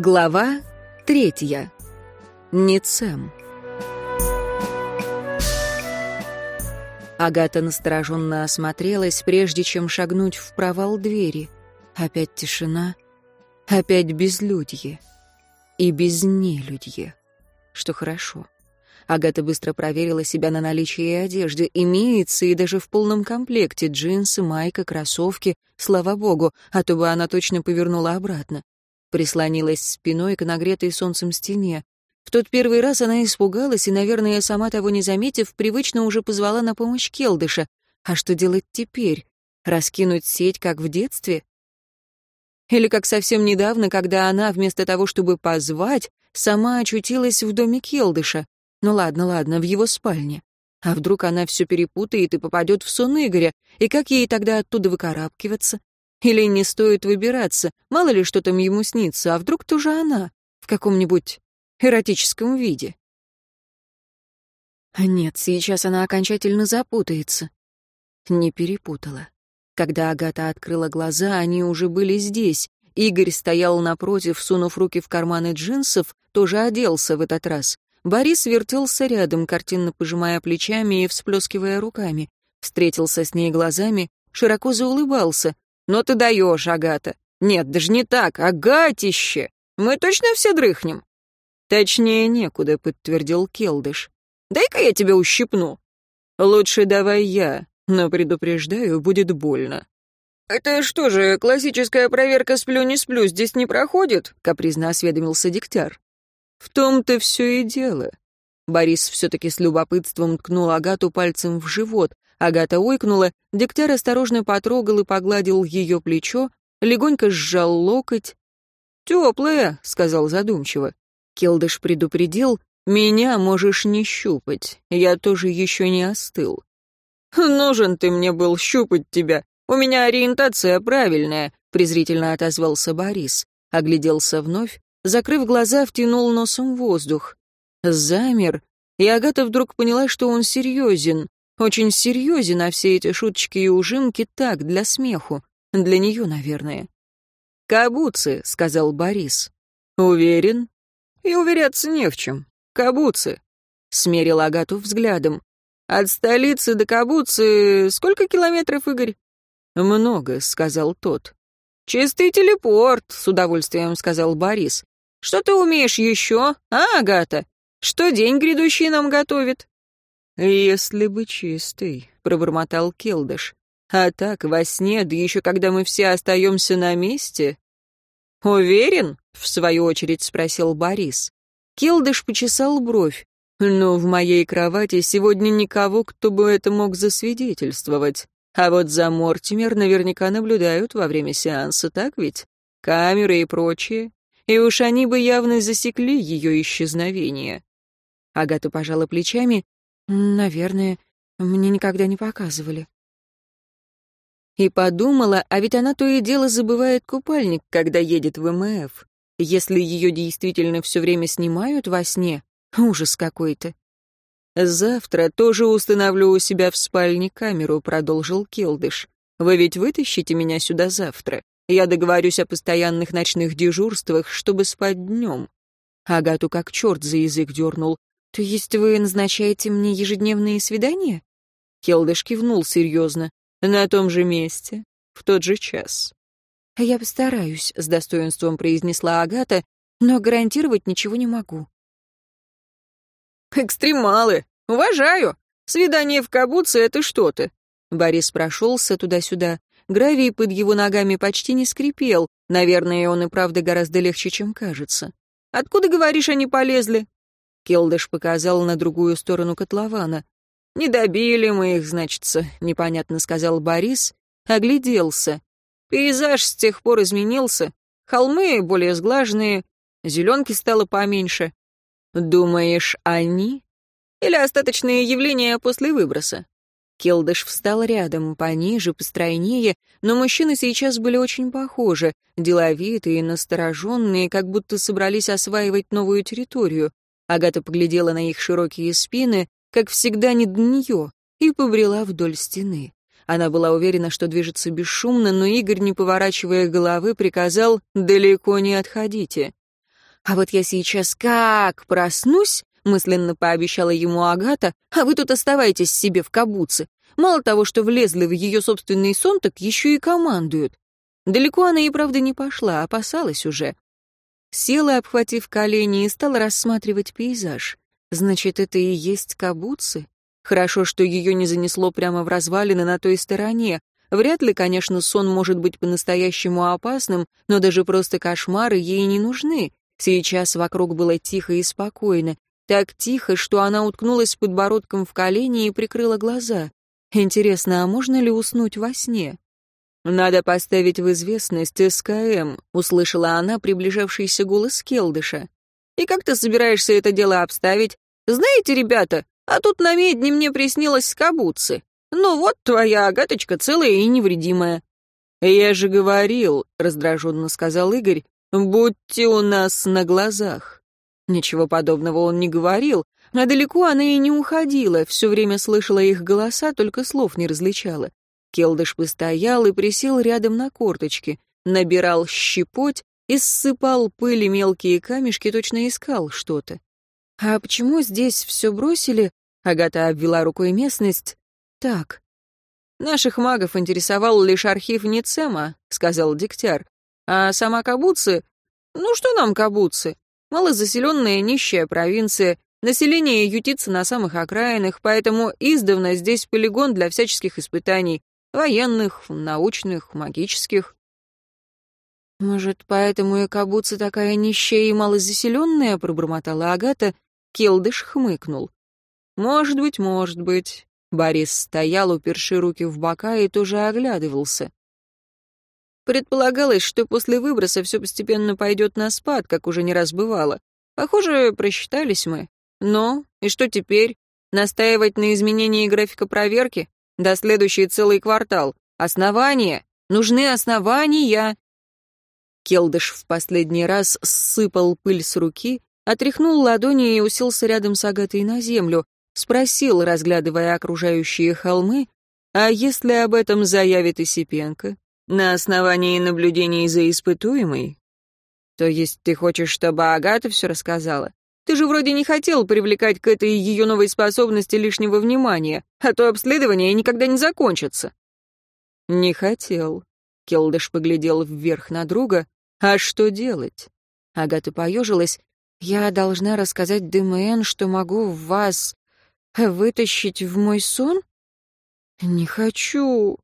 Глава третья. Ницем. Агата настороженно осмотрелась, прежде чем шагнуть в провал двери. Опять тишина, опять безлюдье. И без нелюдье. Что хорошо. Агата быстро проверила себя на наличие одежды. Имеется и даже в полном комплекте джинсы, майка, кроссовки. Слава богу, а то бы она точно повернула обратно. Прислонилась спиной к нагретой солнцем стене. В тот первый раз она испугалась и, наверное, сама того не заметив, привычно уже позвала на помощь Келдыша. А что делать теперь? Раскинуть сеть, как в детстве? Или как совсем недавно, когда она, вместо того, чтобы позвать, сама очутилась в доме Келдыша? Ну ладно, ладно, в его спальне. А вдруг она все перепутает и попадет в сон Игоря? И как ей тогда оттуда выкарабкиваться? Или не стоит выбираться? Мало ли, что там ему снится, а вдруг тоже она? В каком-нибудь эротическом виде? А нет, сейчас она окончательно запутается. Не перепутала. Когда Агата открыла глаза, они уже были здесь. Игорь стоял напротив, сунув руки в карманы джинсов, тоже оделся в этот раз. Борис вертелся рядом, картинно пожимая плечами и всплескивая руками. Встретился с ней глазами, широко заулыбался. «Но ты даешь, Агата!» «Нет, даже не так, Агатище! Мы точно все дрыхнем?» «Точнее некуда», — подтвердил Келдыш. «Дай-ка я тебя ущипну». «Лучше давай я, но предупреждаю, будет больно». «Это что же, классическая проверка «сплю, не сплю» здесь не проходит?» — капризно осведомился Дегтяр. В том-то все и дело. Борис все-таки с любопытством ткнул Агату пальцем в живот. Агата ойкнула, Дегтяр осторожно потрогал и погладил ее плечо, легонько сжал локоть. «Теплая», — сказал задумчиво. Келдыш предупредил, «меня можешь не щупать, я тоже еще не остыл». «Нужен ты мне был щупать тебя, у меня ориентация правильная», — презрительно отозвался Борис. Огляделся вновь, закрыв глаза, втянул носом воздух. Замер, и Агата вдруг поняла, что он серьезен, очень серьезен, а все эти шуточки и ужимки так, для смеху. Для нее, наверное. «Кабуцы», — сказал Борис. «Уверен?» «И уверяться не в чем. Кабуцы», — смерил Агату взглядом. «От столицы до Кабуцы сколько километров, Игорь?» «Много», — сказал тот. «Чистый телепорт», — с удовольствием сказал Борис. «Что ты умеешь еще, а, Агата? Что день грядущий нам готовит?» «Если бы чистый», — пробормотал Келдыш. «А так, во сне, да еще когда мы все остаемся на месте...» «Уверен?» — в свою очередь спросил Борис. Келдыш почесал бровь. «Но в моей кровати сегодня никого, кто бы это мог засвидетельствовать. А вот за Мортимер наверняка наблюдают во время сеанса, так ведь? Камеры и прочее. И уж они бы явно засекли ее исчезновение. Агата пожала плечами. «Наверное, мне никогда не показывали». И подумала, а ведь она то и дело забывает купальник, когда едет в МФ. Если ее действительно все время снимают во сне, ужас какой-то. «Завтра тоже установлю у себя в спальне камеру», — продолжил Келдыш. «Вы ведь вытащите меня сюда завтра? Я договорюсь о постоянных ночных дежурствах, чтобы спать днем». Агату как черт за язык дернул. «То есть вы назначаете мне ежедневные свидания?» Келдыш кивнул серьезно. «На том же месте, в тот же час». «Я постараюсь», — с достоинством произнесла Агата, «но гарантировать ничего не могу». «Экстремалы! Уважаю! Свидание в Кабуце — это что-то!» Борис прошелся туда-сюда. Гравий под его ногами почти не скрипел. Наверное, он и правда гораздо легче, чем кажется. «Откуда, говоришь, они полезли?» Келдыш показал на другую сторону котлована. «Не добили мы их, значится», — непонятно сказал Борис. Огляделся. Пейзаж с тех пор изменился. Холмы более сглаженные, зеленки стало поменьше. «Думаешь, они?» «Или остаточные явления после выброса?» Келдыш встал рядом, пониже, постройнее, но мужчины сейчас были очень похожи, деловитые, настороженные, как будто собрались осваивать новую территорию. Агата поглядела на их широкие спины, как всегда не до нее, и побрела вдоль стены. Она была уверена, что движется бесшумно, но Игорь, не поворачивая головы, приказал «далеко не отходите». А вот я сейчас как проснусь, мысленно пообещала ему Агата, а вы тут оставайтесь себе в кабуце. Мало того, что влезли в ее собственный сон, так еще и командуют. Далеко она и правда не пошла, опасалась уже. Села, обхватив колени, и стала рассматривать пейзаж. Значит, это и есть кабуцы? Хорошо, что ее не занесло прямо в развалины на той стороне. Вряд ли, конечно, сон может быть по-настоящему опасным, но даже просто кошмары ей не нужны. Сейчас вокруг было тихо и спокойно. Так тихо, что она уткнулась подбородком в колени и прикрыла глаза. Интересно, а можно ли уснуть во сне? «Надо поставить в известность СКМ», — услышала она приближавшийся голос Келдыша. «И как ты собираешься это дело обставить? Знаете, ребята, а тут на медне мне приснилось скобуцы. Ну вот твоя Агаточка целая и невредимая». «Я же говорил», — раздраженно сказал Игорь, «Будьте у нас на глазах». Ничего подобного он не говорил, а далеко она и не уходила, все время слышала их голоса, только слов не различала. Келдыш постоял и присел рядом на корточки, набирал щепоть и ссыпал пыль и мелкие камешки, точно искал что-то. «А почему здесь все бросили?» — Агата обвела рукой местность. «Так». «Наших магов интересовал лишь архив Ницема», — сказал Дегтяр. А сама Кабуцы... Ну что нам Кабуцы? Малозаселенная нищая провинция, население ютится на самых окраинах, поэтому издавна здесь полигон для всяческих испытаний. Военных, научных, магических. «Может, поэтому и Кабуцы такая нищая и малозаселенная?» — пробормотала Агата. Келдыш хмыкнул. «Может быть, может быть». Борис стоял, уперши руки в бока, и тоже оглядывался. Предполагалось, что после выброса все постепенно пойдет на спад, как уже не раз бывало. Похоже, просчитались мы. Но, и что теперь? Настаивать на изменении графика проверки? До следующий целый квартал. Основания? Нужны основания. Келдыш в последний раз сыпал пыль с руки, отряхнул ладони и уселся рядом с Агатой на землю, спросил, разглядывая окружающие холмы, а если об этом заявит Исипенко? На основании наблюдений за испытуемой? То есть ты хочешь, чтобы Агата все рассказала? Ты же вроде не хотел привлекать к этой ее новой способности лишнего внимания, а то обследование никогда не закончится. Не хотел. Келдыш поглядел вверх на друга. А что делать? Агата поежилась. Я должна рассказать ДМН, что могу вас вытащить в мой сон? Не хочу.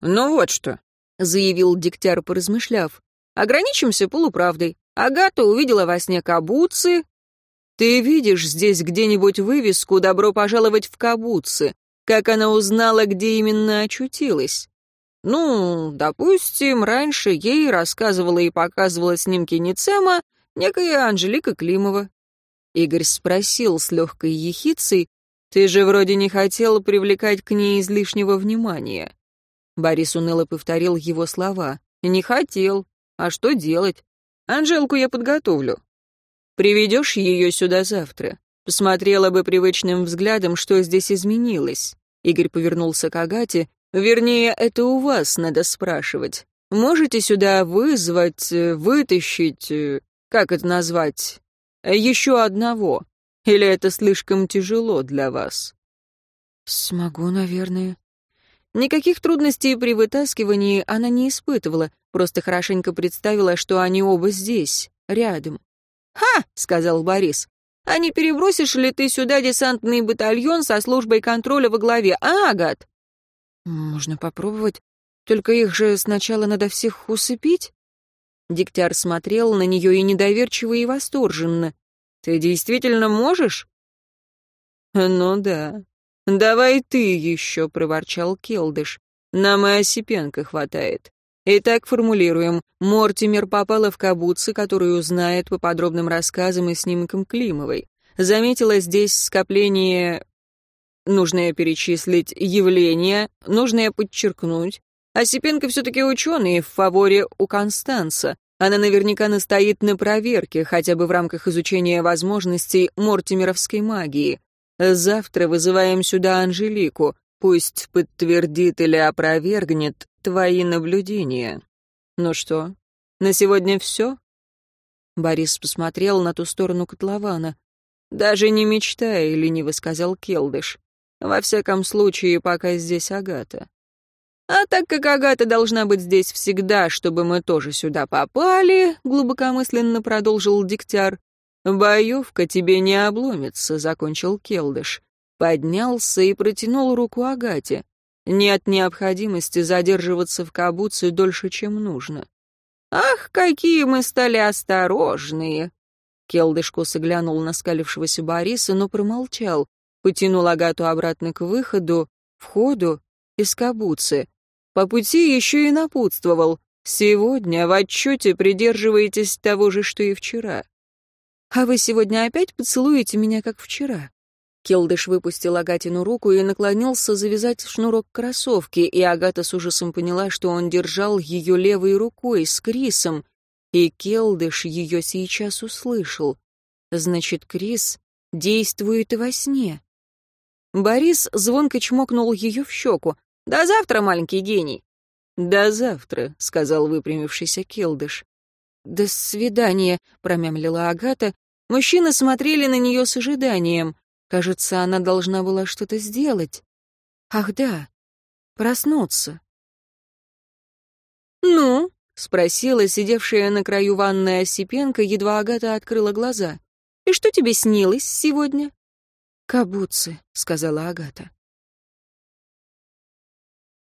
Ну вот что. — заявил Дегтяр, поразмышляв. «Ограничимся полуправдой. Агата увидела во сне кабуцы. Ты видишь здесь где-нибудь вывеску «Добро пожаловать в кабуцы»? Как она узнала, где именно очутилась?» Ну, допустим, раньше ей рассказывала и показывала снимки Ницема некая Анжелика Климова. Игорь спросил с легкой ехицей, «Ты же вроде не хотел привлекать к ней излишнего внимания». Борис уныло повторил его слова. «Не хотел. А что делать? Анжелку я подготовлю. Приведешь ее сюда завтра. Посмотрела бы привычным взглядом, что здесь изменилось». Игорь повернулся к Агате. «Вернее, это у вас надо спрашивать. Можете сюда вызвать, э, вытащить, э, как это назвать, еще одного? Или это слишком тяжело для вас?» «Смогу, наверное», Никаких трудностей при вытаскивании она не испытывала, просто хорошенько представила, что они оба здесь, рядом. «Ха!» — сказал Борис. «А не перебросишь ли ты сюда десантный батальон со службой контроля во главе, а, Агат?» «Можно попробовать. Только их же сначала надо всех усыпить?» Дегтяр смотрел на нее и недоверчиво, и восторженно. «Ты действительно можешь?» «Ну да», «Давай ты еще», — проворчал Келдыш. «Нам и Осипенко хватает». Итак, формулируем. Мортимер попала в кабуцы, которую знает по подробным рассказам и снимкам Климовой. Заметила здесь скопление... Нужное перечислить явления, нужное подчеркнуть. Осипенко все-таки ученый в фаворе у Констанца. Она наверняка настоит на проверке, хотя бы в рамках изучения возможностей мортимеровской магии. Завтра вызываем сюда Анжелику. Пусть подтвердит или опровергнет твои наблюдения. Ну что, на сегодня все? Борис посмотрел на ту сторону котлована. «Даже не мечтай», — лениво сказал Келдыш. «Во всяком случае, пока здесь Агата». «А так как Агата должна быть здесь всегда, чтобы мы тоже сюда попали», — глубокомысленно продолжил Дегтяр. «Боевка тебе не обломится», — закончил Келдыш. Поднялся и протянул руку Агате. «Нет необходимости задерживаться в Кабуце дольше, чем нужно». «Ах, какие мы стали осторожные!» Келдыш косо глянул на скалившегося Бориса, но промолчал, потянул Агату обратно к выходу, входу из Кабуцы. По пути еще и напутствовал. «Сегодня в отчете придерживаетесь того же, что и вчера». «А вы сегодня опять поцелуете меня, как вчера?» Келдыш выпустил Агатину руку и наклонился завязать шнурок кроссовки, и Агата с ужасом поняла, что он держал ее левой рукой с Крисом, и Келдыш ее сейчас услышал. Значит, Крис действует во сне. Борис звонко чмокнул ее в щеку. «До завтра, маленький гений!» «До завтра», — сказал выпрямившийся Келдыш. «До свидания», — промямлила Агата. Мужчины смотрели на нее с ожиданием. Кажется, она должна была что-то сделать. Ах да, проснуться. «Ну?» — спросила сидевшая на краю ванной Осипенко, едва Агата открыла глаза. «И что тебе снилось сегодня?» «Кабуцы», — сказала Агата.